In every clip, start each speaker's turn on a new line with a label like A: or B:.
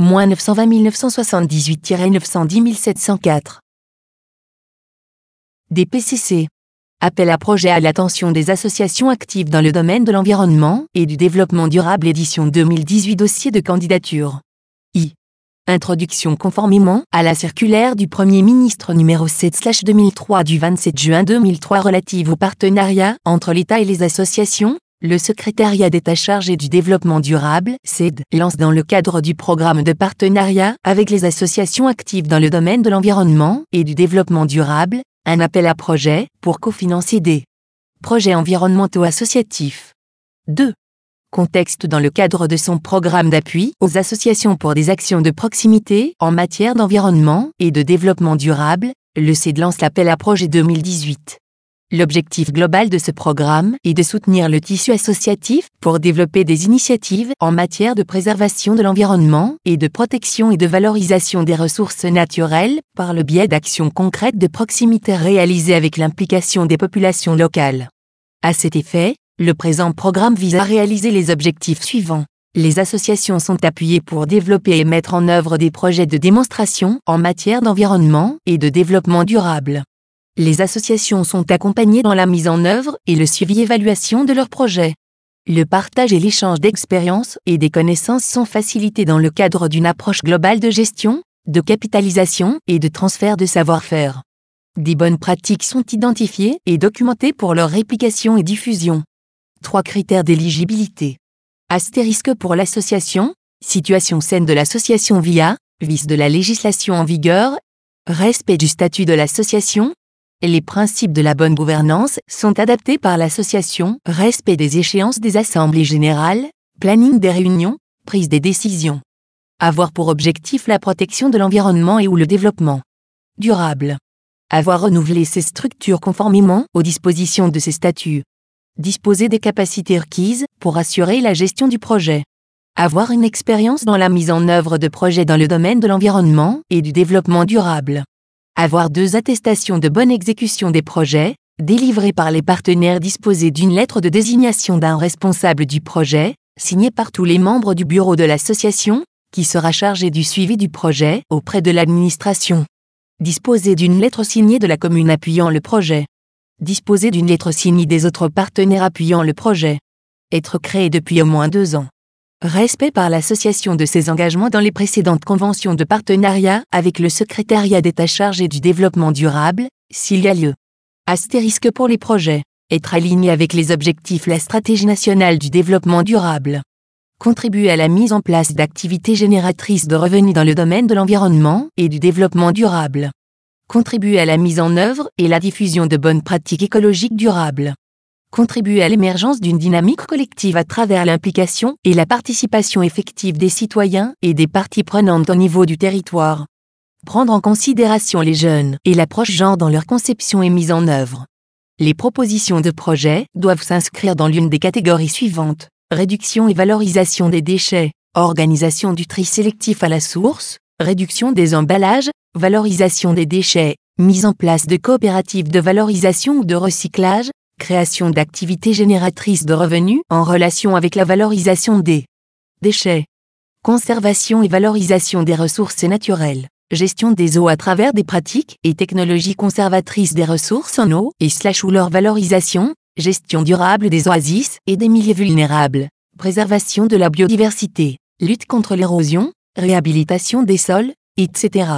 A: moins 920 978-910 704. DPCC. Appel à projet à l'attention des associations actives dans le domaine de l'environnement et du développement durable édition 2018 dossier de candidature. I. Introduction conformément à la circulaire du Premier ministre numéro 7-2003 du 27 juin 2003 relative au partenariat entre l'État et les associations, le secrétariat d'État chargé du développement durable, CED, lance dans le cadre du programme de partenariat avec les associations actives dans le domaine de l'environnement et du développement durable, un appel à projet pour cofinancer des projets environnementaux associatifs. 2 contexte dans le cadre de son programme d'appui aux associations pour des actions de proximité en matière d'environnement et de développement durable, le CED lance l'appel à projet 2018. L'objectif global de ce programme est de soutenir le tissu associatif pour développer des initiatives en matière de préservation de l'environnement et de protection et de valorisation des ressources naturelles par le biais d'actions concrètes de proximité réalisées avec l'implication des populations locales. À cet effet, le présent programme vise à réaliser les objectifs suivants. Les associations sont appuyées pour développer et mettre en œuvre des projets de démonstration en matière d'environnement et de développement durable. Les associations sont accompagnées dans la mise en œuvre et le suivi-évaluation de leurs projets. Le partage et l'échange d'expériences et des connaissances sont facilités dans le cadre d'une approche globale de gestion, de capitalisation et de transfert de savoir-faire. Des bonnes pratiques sont identifiées et documentées pour leur réplication et diffusion. Trois critères d'éligibilité. Astérisque pour l'association, situation saine de l'association via, vice de la législation en vigueur, respect du statut de l'association, les principes de la bonne gouvernance sont adaptés par l'association, respect des échéances des assemblées générales, planning des réunions, prise des décisions. Avoir pour objectif la protection de l'environnement et ou le développement durable. Avoir renouvelé ses structures conformément aux dispositions de ses statuts disposer des capacités requises pour assurer la gestion du projet. Avoir une expérience dans la mise en œuvre de projets dans le domaine de l'environnement et du développement durable. Avoir deux attestations de bonne exécution des projets, délivrées par les partenaires disposer d'une lettre de désignation d'un responsable du projet, signée par tous les membres du bureau de l'association, qui sera chargé du suivi du projet auprès de l'administration. Disposer d'une lettre signée de la commune appuyant le projet disposer d'une lettre signée des autres partenaires appuyant le projet. Être créé depuis au moins deux ans. Respect par l'association de ses engagements dans les précédentes conventions de partenariat avec le secrétariat d'État chargé du développement durable, s'il y a lieu. Astérisque pour les projets. Être aligné avec les objectifs la stratégie nationale du développement durable. Contribuer à la mise en place d'activités génératrices de revenus dans le domaine de l'environnement et du développement durable contribuer à la mise en œuvre et la diffusion de bonnes pratiques écologiques durables. Contribuer à l'émergence d'une dynamique collective à travers l'implication et la participation effective des citoyens et des parties prenantes au niveau du territoire. Prendre en considération les jeunes et l'approche genre dans leur conception et mise en œuvre. Les propositions de projets doivent s'inscrire dans l'une des catégories suivantes. Réduction et valorisation des déchets, organisation du tri sélectif à la source, réduction des emballages, valorisation des déchets, mise en place de coopératives de valorisation ou de recyclage, création d'activités génératrices de revenus en relation avec la valorisation des déchets, conservation et valorisation des ressources naturelles, gestion des eaux à travers des pratiques et technologies conservatrices des ressources en eau et slash ou leur valorisation, gestion durable des oasis et des milieux vulnérables, préservation de la biodiversité, lutte contre l'érosion, réhabilitation des sols, etc.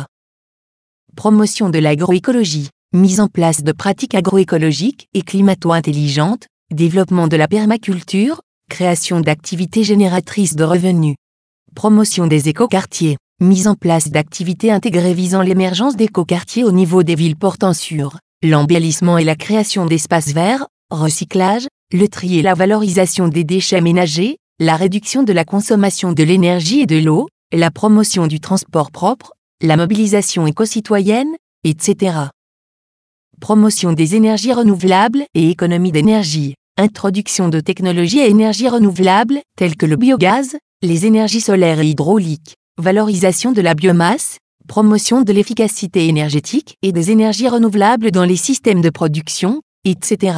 A: Promotion de l'agroécologie, mise en place de pratiques agroécologiques et climato-intelligentes, développement de la permaculture, création d'activités génératrices de revenus. Promotion des écoquartiers, mise en place d'activités intégrées visant l'émergence d'écoquartiers au niveau des villes portant sur l'embellissement et la création d'espaces verts, recyclage, le tri et la valorisation des déchets ménagers, la réduction de la consommation de l'énergie et de l'eau, la promotion du transport propre, la mobilisation éco-citoyenne, etc. Promotion des énergies renouvelables et économie d'énergie. Introduction de technologies à énergie renouvelable, telles que le biogaz, les énergies solaires et hydrauliques. Valorisation de la biomasse, promotion de l'efficacité énergétique et des énergies renouvelables dans les systèmes de production, etc.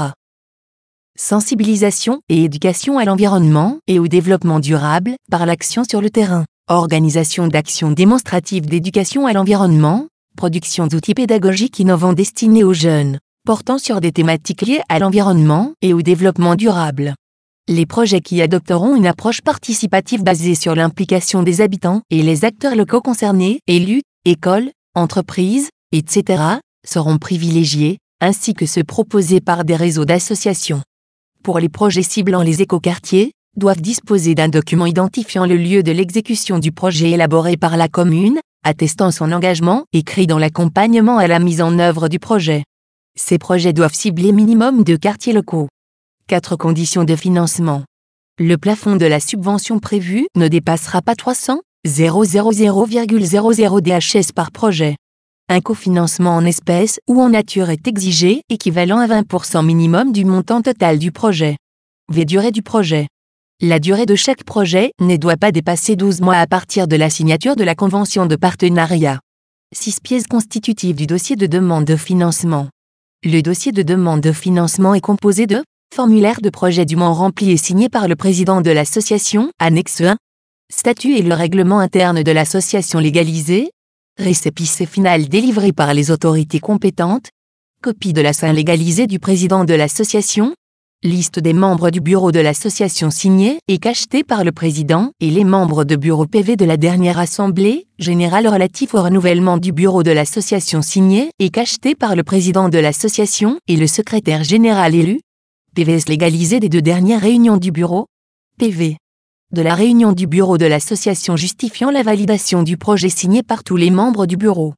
A: Sensibilisation et éducation à l'environnement et au développement durable par l'action sur le terrain. organisation d'actions démonstratives d'éducation à l'environnement, production d'outils pédagogiques innovants destinés aux jeunes, portant sur des thématiques liées à l'environnement et au développement durable. Les projets qui adopteront une approche participative basée sur l'implication des habitants et les acteurs locaux concernés, élus, écoles, entreprises, etc., seront privilégiés, ainsi que ceux proposés par des réseaux d'associations. Pour les projets ciblant les écoquartiers, doivent disposer d'un document identifiant le lieu de l'exécution du projet élaboré par la commune, attestant son engagement écrit dans l'accompagnement à la mise en œuvre du projet. Ces projets doivent cibler minimum deux quartiers locaux. 4 conditions de financement. Le plafond de la subvention prévue ne dépassera pas 300 000,00 DHS par projet. Un cofinancement en espèces ou en nature est exigé, équivalent à 20% minimum du montant total du projet. V. Durée du projet. La durée de chaque projet ne doit pas dépasser 12 mois à partir de la signature de la convention de partenariat. 6 pièces constitutives du dossier de demande de financement. Le dossier de demande de financement est composé de Formulaire de projet dûment rempli et signé par le président de l'association, annexe 1. Statut et le règlement interne de l'association légalisée. Récépissé final délivré par les autorités compétentes. Copie de la sein légalisée du président de l'association. Liste des membres du bureau de l'association signée et cachetée par le président et les membres de bureau PV de la dernière assemblée générale relative au renouvellement du bureau de l'association signée et cachetée par le président de l'association et le secrétaire général élu, PVS légalisé des deux dernières réunions du bureau. PV. De la réunion du bureau de l'association justifiant la validation du projet signé par tous les membres du bureau.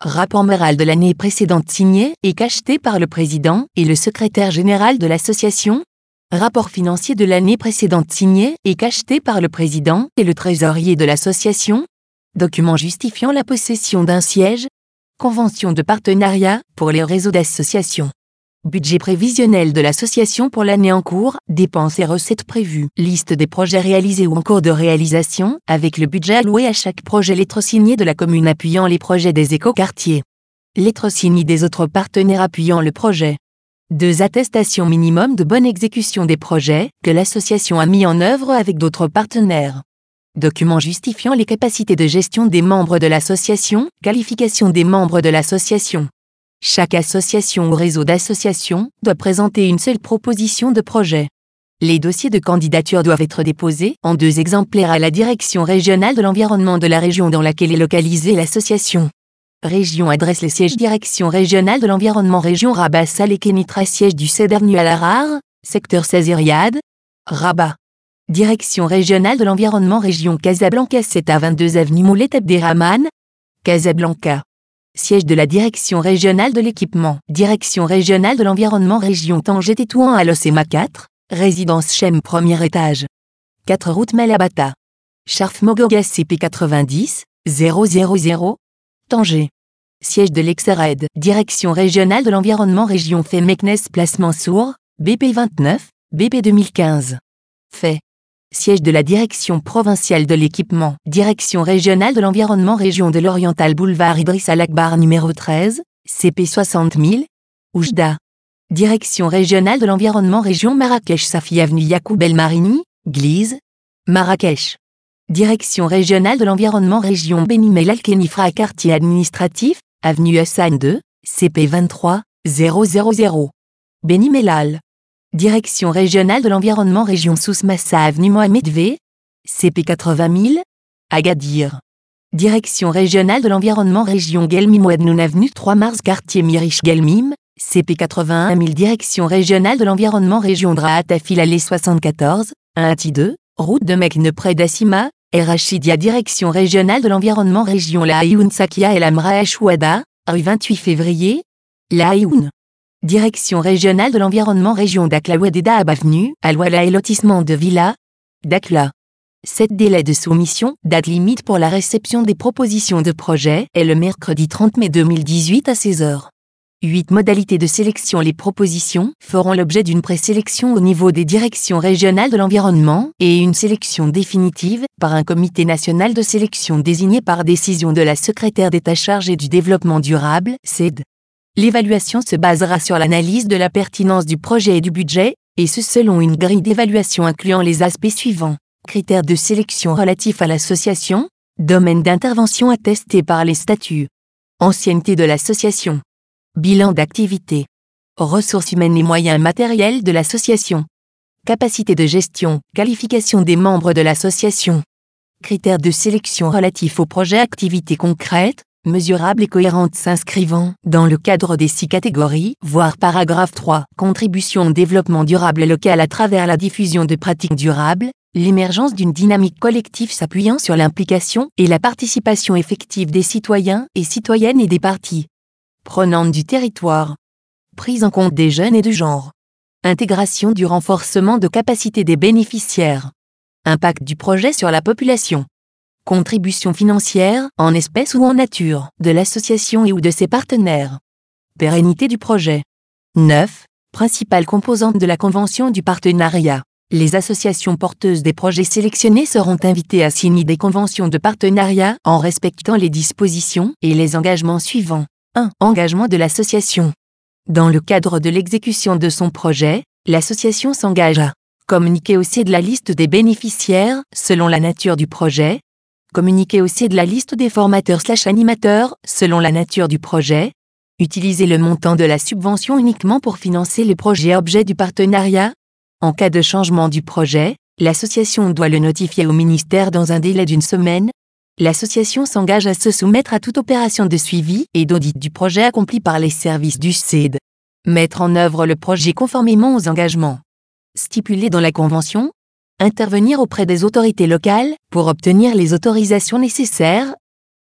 A: Rapport moral de l'année précédente signé et cacheté par le président et le secrétaire général de l'association. Rapport financier de l'année précédente signé et cacheté par le président et le trésorier de l'association. Document justifiant la possession d'un siège. Convention de partenariat pour les réseaux d'associations. Budget prévisionnel de l'association pour l'année en cours, dépenses et recettes prévues. Liste des projets réalisés ou en cours de réalisation, avec le budget alloué à chaque projet lettre signée de la commune appuyant les projets des éco-quartiers. Lettre signée des autres partenaires appuyant le projet. Deux attestations minimum de bonne exécution des projets que l'association a mis en œuvre avec d'autres partenaires. Documents justifiant les capacités de gestion des membres de l'association, qualification des membres de l'association. Chaque association ou réseau d'associations doit présenter une seule proposition de projet. Les dossiers de candidature doivent être déposés en deux exemplaires à la Direction régionale de l'environnement de la région dans laquelle est localisée l'association. Région adresse le siège Direction régionale de l'environnement Région Rabat Salé Kenitra siège du 7 avenue Al secteur 16 Rabat. Direction régionale de l'environnement Région Casablanca 7 à 22 avenue Moulet Abderrahman, Casablanca. Siège de la Direction régionale de l'équipement. Direction régionale de l'environnement Région Tanger-Tétouan à l'OCMA 4. Résidence Chem premier étage. 4 route Malabata. Charf Mogoga CP 90 000 Tanger. Siège de l'Exered. Direction régionale de l'environnement Région Fait Meknes Placement Sourd. BP 29 BP 2015. Fait. Siège de la Direction provinciale de l'équipement, Direction régionale de l'environnement Région de l'Oriental Boulevard Idriss Al-Akbar numéro 13, CP 60 000, Oujda. Direction régionale de l'environnement Région Marrakech Safi Avenue Yacoub El Marini, Glise, Marrakech. Direction régionale de l'environnement Région Benimel Al-Kenifra Quartier administratif, Avenue Hassan 2, CP 23, 000. Benimelal. Direction régionale de l'environnement Région Souss-Massa Avenue Mohamed V. CP 80 000. Agadir. Direction régionale de l'environnement Région Gelmim Ouadnoun Avenue 3 Mars Quartier Mirich Gelmim. CP 81 000 Direction régionale de l'environnement Région Draat Afil Allée 74, 1 2, Route de Mekne près d'Assima, Rachidia Direction régionale de l'environnement Région La Sakia El Amra Chouada, rue 28 février, La Direction régionale de l'environnement région Dakla Ouadeda Avenue, Alwala et lotissement de Villa, Dakla. 7 délai de soumission, date limite pour la réception des propositions de projet, est le mercredi 30 mai 2018 à 16h. 8 modalités de sélection Les propositions feront l'objet d'une présélection au niveau des directions régionales de l'environnement et une sélection définitive par un comité national de sélection désigné par décision de la secrétaire d'État chargée du développement durable, CED. L'évaluation se basera sur l'analyse de la pertinence du projet et du budget, et ce selon une grille d'évaluation incluant les aspects suivants. Critères de sélection relatifs à l'association, domaine d'intervention attesté par les statuts. Ancienneté de l'association. Bilan d'activité. Ressources humaines et moyens matériels de l'association. Capacité de gestion, qualification des membres de l'association. Critères de sélection relatifs au projet activités concrètes, mesurables et cohérentes s'inscrivant dans le cadre des six catégories, voire paragraphe 3, contribution au développement durable local à travers la diffusion de pratiques durables, l'émergence d'une dynamique collective s'appuyant sur l'implication et la participation effective des citoyens et citoyennes et des parties prenantes du territoire. Prise en compte des jeunes et du genre. Intégration du renforcement de capacité des bénéficiaires. Impact du projet sur la population. Contribution financière, en espèces ou en nature, de l'association et ou de ses partenaires. Pérennité du projet. 9. Principale composante de la convention du partenariat. Les associations porteuses des projets sélectionnés seront invitées à signer des conventions de partenariat en respectant les dispositions et les engagements suivants. 1. Engagement de l'association. Dans le cadre de l'exécution de son projet, l'association s'engage à communiquer aussi de la liste des bénéficiaires selon la nature du projet, communiquer aussi de la liste des formateurs slash animateurs selon la nature du projet, utiliser le montant de la subvention uniquement pour financer le projet objet du partenariat. En cas de changement du projet, l'association doit le notifier au ministère dans un délai d'une semaine. L'association s'engage à se soumettre à toute opération de suivi et d'audit du projet accompli par les services du CED. Mettre en œuvre le projet conformément aux engagements stipulés dans la Convention, intervenir auprès des autorités locales pour obtenir les autorisations nécessaires,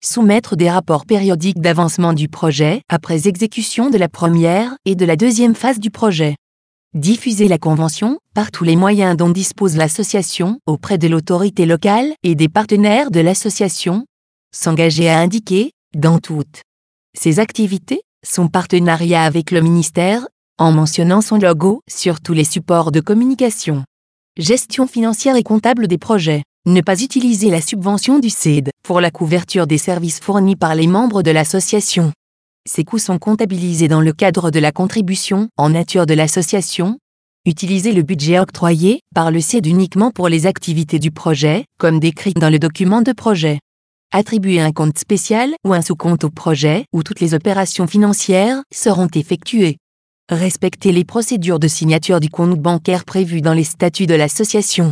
A: soumettre des rapports périodiques d'avancement du projet après exécution de la première et de la deuxième phase du projet. Diffuser la Convention par tous les moyens dont dispose l'association auprès de l'autorité locale et des partenaires de l'association. S'engager à indiquer, dans toutes ses activités, son partenariat avec le ministère, en mentionnant son logo sur tous les supports de communication. Gestion financière et comptable des projets. Ne pas utiliser la subvention du CED pour la couverture des services fournis par les membres de l'association. Ces coûts sont comptabilisés dans le cadre de la contribution en nature de l'association. Utiliser le budget octroyé par le CED uniquement pour les activités du projet, comme décrit dans le document de projet. Attribuer un compte spécial ou un sous-compte au projet où toutes les opérations financières seront effectuées. Respecter les procédures de signature du compte bancaire prévues dans les statuts de l'association.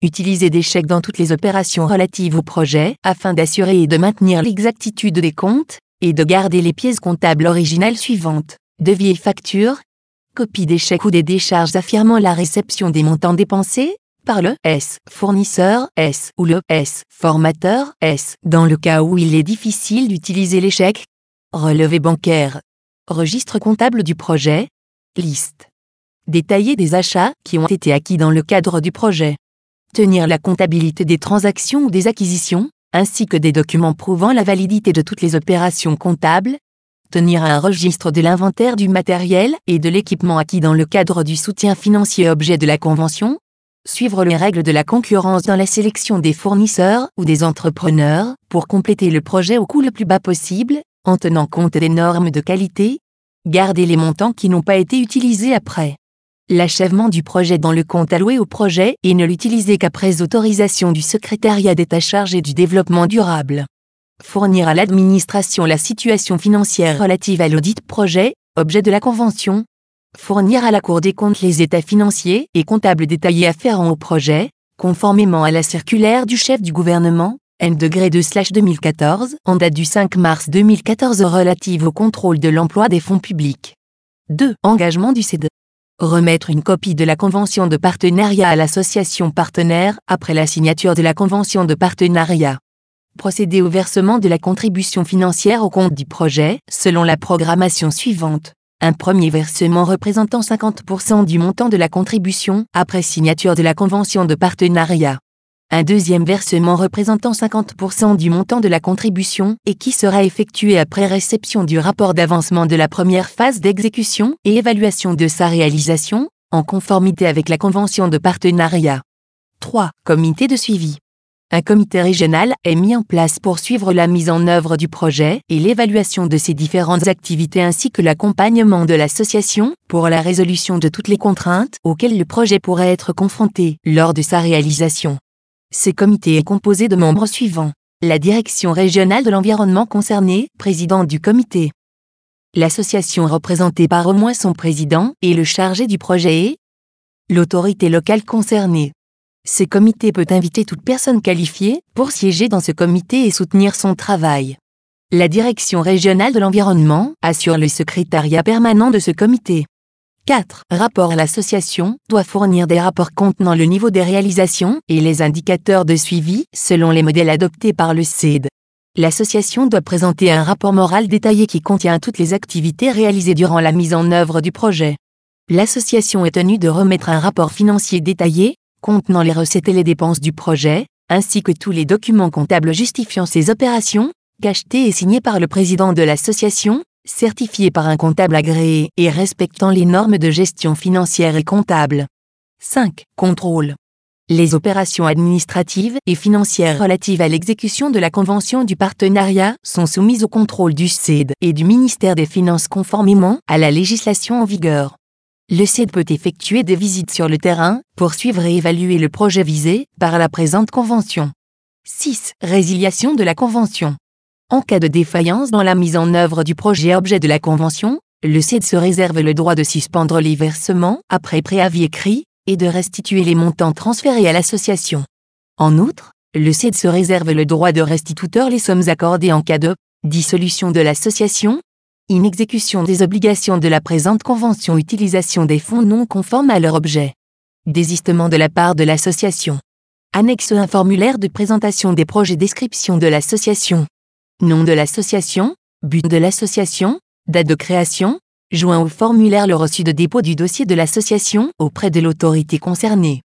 A: Utiliser des chèques dans toutes les opérations relatives au projet afin d'assurer et de maintenir l'exactitude des comptes et de garder les pièces comptables originales suivantes. Devis et factures. Copie des chèques ou des décharges affirmant la réception des montants dépensés par le S fournisseur S ou le S formateur S dans le cas où il est difficile d'utiliser les chèques. Relevé bancaire Registre comptable du projet. Liste. Détailler des achats qui ont été acquis dans le cadre du projet. Tenir la comptabilité des transactions ou des acquisitions, ainsi que des documents prouvant la validité de toutes les opérations comptables. Tenir un registre de l'inventaire du matériel et de l'équipement acquis dans le cadre du soutien financier objet de la convention. Suivre les règles de la concurrence dans la sélection des fournisseurs ou des entrepreneurs pour compléter le projet au coût le plus bas possible en tenant compte des normes de qualité, garder les montants qui n'ont pas été utilisés après l'achèvement du projet dans le compte alloué au projet et ne l'utiliser qu'après autorisation du secrétariat d'État chargé du développement durable. Fournir à l'administration la situation financière relative à l'audit projet, objet de la Convention. Fournir à la Cour des comptes les états financiers et comptables détaillés afférents au projet, conformément à la circulaire du chef du gouvernement, M 2014 en date du 5 mars 2014 relative au contrôle de l'emploi des fonds publics. 2. Engagement du CED. Remettre une copie de la convention de partenariat à l'association partenaire après la signature de la convention de partenariat. Procéder au versement de la contribution financière au compte du projet selon la programmation suivante. Un premier versement représentant 50% du montant de la contribution après signature de la convention de partenariat un deuxième versement représentant 50% du montant de la contribution et qui sera effectué après réception du rapport d'avancement de la première phase d'exécution et évaluation de sa réalisation, en conformité avec la convention de partenariat. 3. Comité de suivi. Un comité régional est mis en place pour suivre la mise en œuvre du projet et l'évaluation de ses différentes activités ainsi que l'accompagnement de l'association pour la résolution de toutes les contraintes auxquelles le projet pourrait être confronté lors de sa réalisation. Ce comité est composé de membres suivants. La direction régionale de l'environnement concernée, président du comité. L'association représentée par au moins son président et le chargé du projet est l'autorité locale concernée. Ce comité peut inviter toute personne qualifiée pour siéger dans ce comité et soutenir son travail. La direction régionale de l'environnement assure le secrétariat permanent de ce comité. 4. Rapport L'association doit fournir des rapports contenant le niveau des réalisations et les indicateurs de suivi selon les modèles adoptés par le CED. L'association doit présenter un rapport moral détaillé qui contient toutes les activités réalisées durant la mise en œuvre du projet. L'association est tenue de remettre un rapport financier détaillé, contenant les recettes et les dépenses du projet, ainsi que tous les documents comptables justifiant ces opérations, cachetés et signés par le président de l'association, certifié par un comptable agréé et respectant les normes de gestion financière et comptable. 5. Contrôle. Les opérations administratives et financières relatives à l'exécution de la convention du partenariat sont soumises au contrôle du CED et du ministère des Finances conformément à la législation en vigueur. Le CED peut effectuer des visites sur le terrain pour suivre et évaluer le projet visé par la présente convention. 6. Résiliation de la convention. En cas de défaillance dans la mise en œuvre du projet objet de la Convention, le CED se réserve le droit de suspendre les versements après préavis écrit et de restituer les montants transférés à l'association. En outre, le CED se réserve le droit de restituteur les sommes accordées en cas de dissolution de l'association, inexécution des obligations de la présente convention, utilisation des fonds non conformes à leur objet, désistement de la part de l'association. Annexe un formulaire de présentation des projets description de l'association. Nom de l'association, but de l'association, date de création, joint au formulaire le reçu de dépôt du dossier de l'association auprès de l'autorité concernée.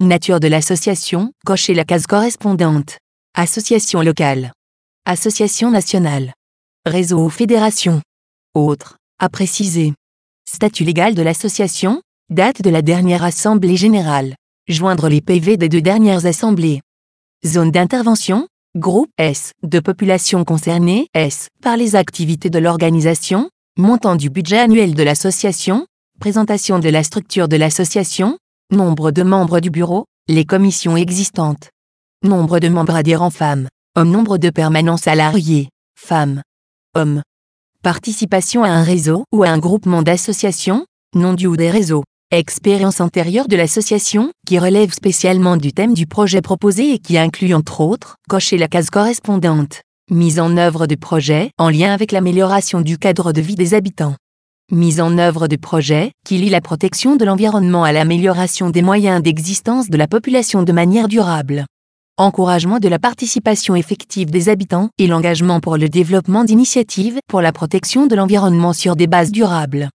A: Nature de l'association, cochez la case correspondante. Association locale. Association nationale. Réseau ou fédération. Autre, à préciser. Statut légal de l'association, date de la dernière assemblée générale. Joindre les PV des deux dernières assemblées. Zone d'intervention, Groupe S, de population concernée S, par les activités de l'organisation, montant du budget annuel de l'association, présentation de la structure de l'association, nombre de membres du bureau, les commissions existantes, nombre de membres adhérents femmes, hommes, nombre de permanents salariés, femmes, hommes, participation à un réseau ou à un groupement d'associations, nom du ou des réseaux, Expérience antérieure de l'association, qui relève spécialement du thème du projet proposé et qui inclut entre autres, cocher la case correspondante. Mise en œuvre de projets en lien avec l'amélioration du cadre de vie des habitants. Mise en œuvre de projets qui lient la protection de l'environnement à l'amélioration des moyens d'existence de la population de manière durable. Encouragement de la participation effective des habitants et l'engagement pour le développement d'initiatives pour la protection de l'environnement sur des bases durables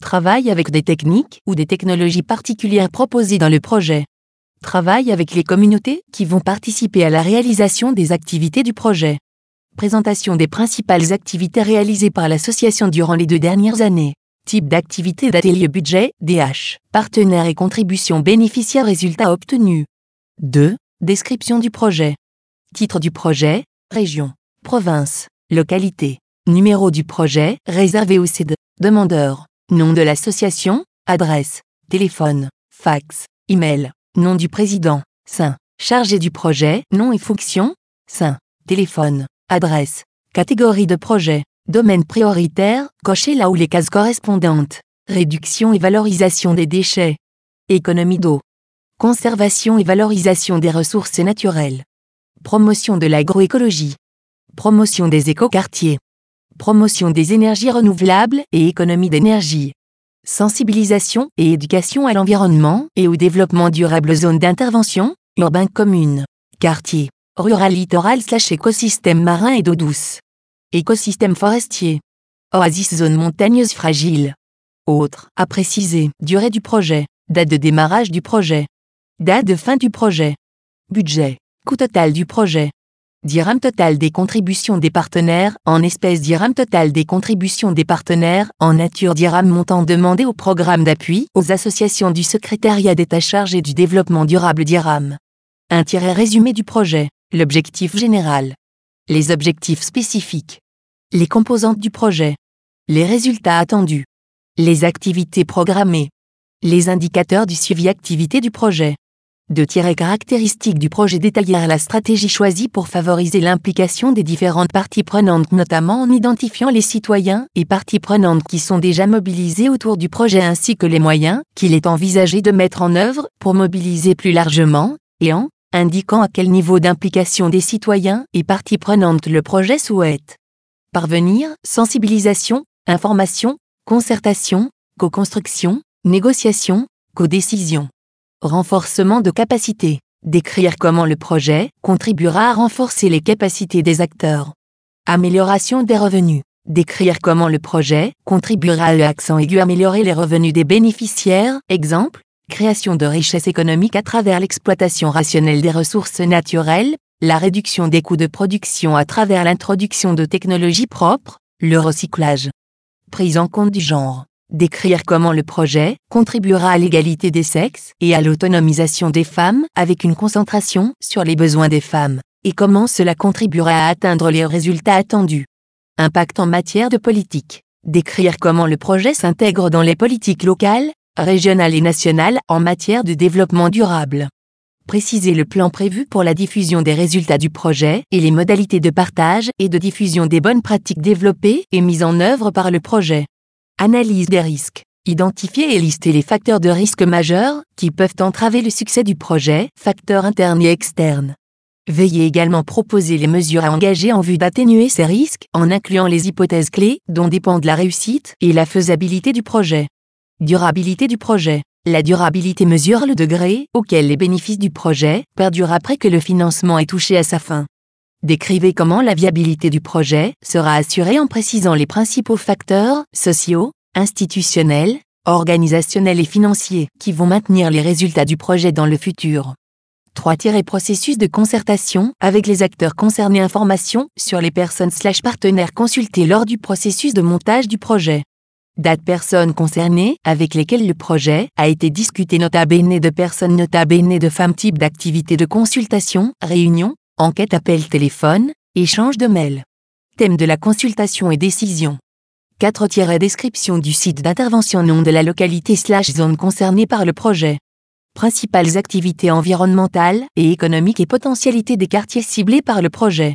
A: travaille avec des techniques ou des technologies particulières proposées dans le projet. Travaille avec les communautés qui vont participer à la réalisation des activités du projet. Présentation des principales activités réalisées par l'association durant les deux dernières années. Type d'activité d'atelier budget, DH. Partenaires et contributions bénéficiaires résultats obtenus. 2. Description du projet. Titre du projet, région, province, localité. Numéro du projet, réservé au CED. Demandeur. Nom de l'association, adresse, téléphone, fax, email, nom du président, Saint. Chargé du projet, nom et fonction, Saint. Téléphone, adresse, catégorie de projet, domaine prioritaire, cochez là où les cases correspondantes. Réduction et valorisation des déchets. Économie d'eau. Conservation et valorisation des ressources naturelles. Promotion de l'agroécologie. Promotion des écoquartiers promotion des énergies renouvelables et économie d'énergie. Sensibilisation et éducation à l'environnement et au développement durable zone d'intervention, urbain commune, quartier, rural littoral slash écosystème marin et d'eau douce. Écosystème forestier. Oasis zone montagneuse fragile. Autre, à préciser, durée du projet, date de démarrage du projet. Date de fin du projet. Budget, coût total du projet. Dirham total des contributions des partenaires en espèces Dirham total des contributions des partenaires en nature Dirham montant demandé au programme d'appui aux associations du secrétariat d'État chargé du développement durable Dirham. Un tiré résumé du projet, l'objectif général. Les objectifs spécifiques. Les composantes du projet. Les résultats attendus. Les activités programmées. Les indicateurs du suivi activité du projet. De tirer caractéristiques du projet détailler la stratégie choisie pour favoriser l'implication des différentes parties prenantes notamment en identifiant les citoyens et parties prenantes qui sont déjà mobilisés autour du projet ainsi que les moyens qu'il est envisagé de mettre en œuvre pour mobiliser plus largement, et en indiquant à quel niveau d'implication des citoyens et parties prenantes le projet souhaite parvenir, sensibilisation, information, concertation, co-construction, négociation, co-décision. Renforcement de capacité. Décrire comment le projet contribuera à renforcer les capacités des acteurs. Amélioration des revenus. Décrire comment le projet contribuera à l'accent aigu améliorer les revenus des bénéficiaires. Exemple, création de richesses économiques à travers l'exploitation rationnelle des ressources naturelles, la réduction des coûts de production à travers l'introduction de technologies propres, le recyclage. Prise en compte du genre décrire comment le projet contribuera à l'égalité des sexes et à l'autonomisation des femmes avec une concentration sur les besoins des femmes, et comment cela contribuera à atteindre les résultats attendus. Impact en matière de politique. Décrire comment le projet s'intègre dans les politiques locales, régionales et nationales en matière de développement durable. Préciser le plan prévu pour la diffusion des résultats du projet et les modalités de partage et de diffusion des bonnes pratiques développées et mises en œuvre par le projet. Analyse des risques. Identifier et lister les facteurs de risque majeurs qui peuvent entraver le succès du projet, facteurs internes et externes. Veillez également proposer les mesures à engager en vue d'atténuer ces risques en incluant les hypothèses clés dont dépendent la réussite et la faisabilité du projet. Durabilité du projet. La durabilité mesure le degré auquel les bénéfices du projet perdurent après que le financement est touché à sa fin. Décrivez comment la viabilité du projet sera assurée en précisant les principaux facteurs sociaux, institutionnels, organisationnels et financiers qui vont maintenir les résultats du projet dans le futur. 3. Processus de concertation avec les acteurs concernés Information sur les personnes slash partenaires consultés lors du processus de montage du projet. Date personnes concernées avec lesquelles le projet a été discuté nota de personnes nota de femmes type d'activité de consultation, réunion, enquête appel téléphone, échange de mails. Thème de la consultation et décision. 4. Description du site d'intervention nom de la localité slash zone concernée par le projet. Principales activités environnementales et économiques et potentialités des quartiers ciblés par le projet.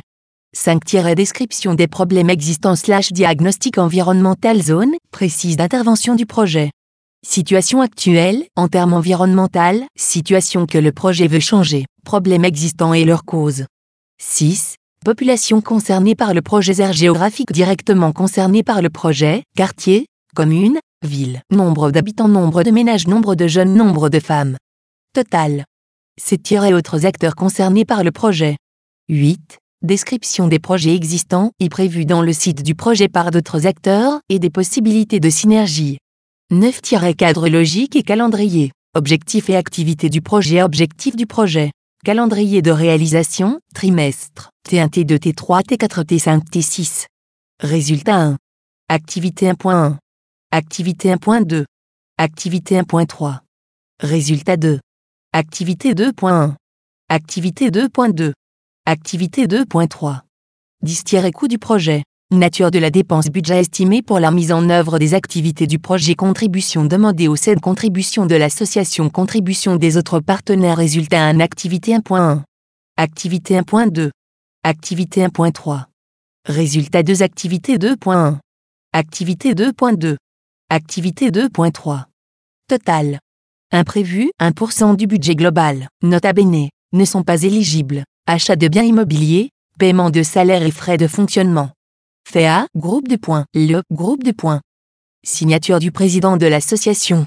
A: 5. Description des problèmes existants slash diagnostic environnemental zone précise d'intervention du projet. Situation actuelle, en termes environnemental, situation que le projet veut changer, problèmes existants et leurs causes. 6. Population concernée par le projet aire géographique directement concernée par le projet, quartier, commune, ville, nombre d'habitants, nombre de ménages, nombre de jeunes, nombre de femmes. Total. 7. autres acteurs concernés par le projet. 8. Description des projets existants et prévus dans le site du projet par d'autres acteurs et des possibilités de synergie. 9. Cadre logique et calendrier. Objectifs et activités du projet Objectifs du projet. Calendrier de réalisation, trimestre, T1, T2, T3, T4, T5, T6. Résultat 1. Activité 1.1. Activité 1.2. Activité 1.3. Résultat 2. Activité 2.1. Activité 2.2. Activité 2.3. 10 coût du projet. Nature de la dépense budget estimée pour la mise en œuvre des activités du projet Contribution demandée au CED Contribution de l'association Contribution des autres partenaires Résultat 1 Activité 1.1 Activité 1.2 Activité 1.3 Résultat 2 Activité 2.1 Activité 2.2 Activité 2.3 Total. Imprévu 1% du budget global, nota bene, ne sont pas éligibles. Achat de biens immobiliers, paiement de salaires et frais de fonctionnement. FEA, groupe de points. Le groupe de points. Signature du président de l'association.